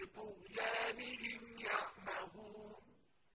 people